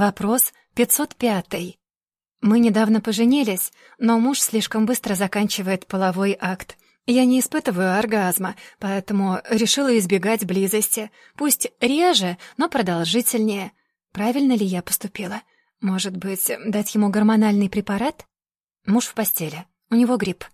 Вопрос 505. Мы недавно поженились, но муж слишком быстро заканчивает половой акт. Я не испытываю оргазма, поэтому решила избегать близости. Пусть реже, но продолжительнее. Правильно ли я поступила? Может быть, дать ему гормональный препарат? Муж в постели. У него грипп.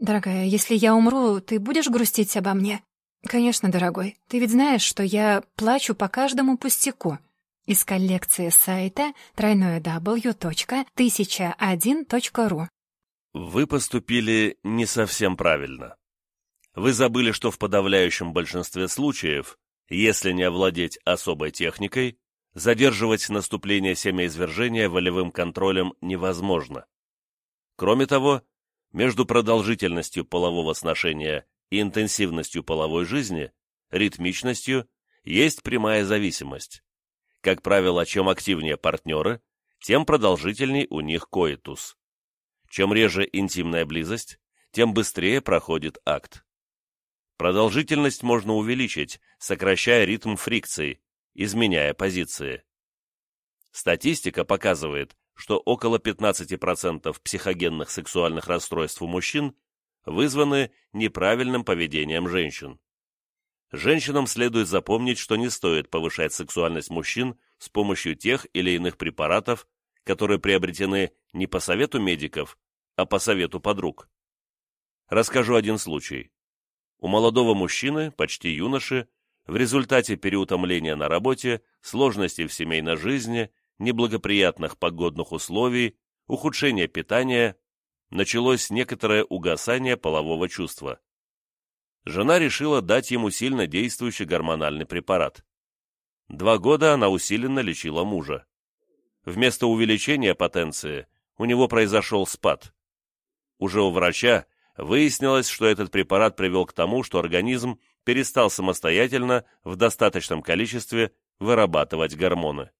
Дорогая, если я умру, ты будешь грустить обо мне? Конечно, дорогой. Ты ведь знаешь, что я плачу по каждому пустяку. Из коллекции сайта www.1001.ru Вы поступили не совсем правильно. Вы забыли, что в подавляющем большинстве случаев, если не овладеть особой техникой, задерживать наступление семяизвержения волевым контролем невозможно. Кроме того, между продолжительностью полового сношения и интенсивностью половой жизни, ритмичностью, есть прямая зависимость. Как правило, чем активнее партнеры, тем продолжительней у них коитус. Чем реже интимная близость, тем быстрее проходит акт. Продолжительность можно увеличить, сокращая ритм фрикции, изменяя позиции. Статистика показывает, что около 15% психогенных сексуальных расстройств у мужчин вызваны неправильным поведением женщин. Женщинам следует запомнить, что не стоит повышать сексуальность мужчин с помощью тех или иных препаратов, которые приобретены не по совету медиков, а по совету подруг. Расскажу один случай. У молодого мужчины, почти юноши, в результате переутомления на работе, сложностей в семейной жизни, неблагоприятных погодных условий, ухудшения питания, началось некоторое угасание полового чувства. Жена решила дать ему сильно действующий гормональный препарат. Два года она усиленно лечила мужа. Вместо увеличения потенции у него произошел спад. Уже у врача Выяснилось, что этот препарат привел к тому, что организм перестал самостоятельно в достаточном количестве вырабатывать гормоны.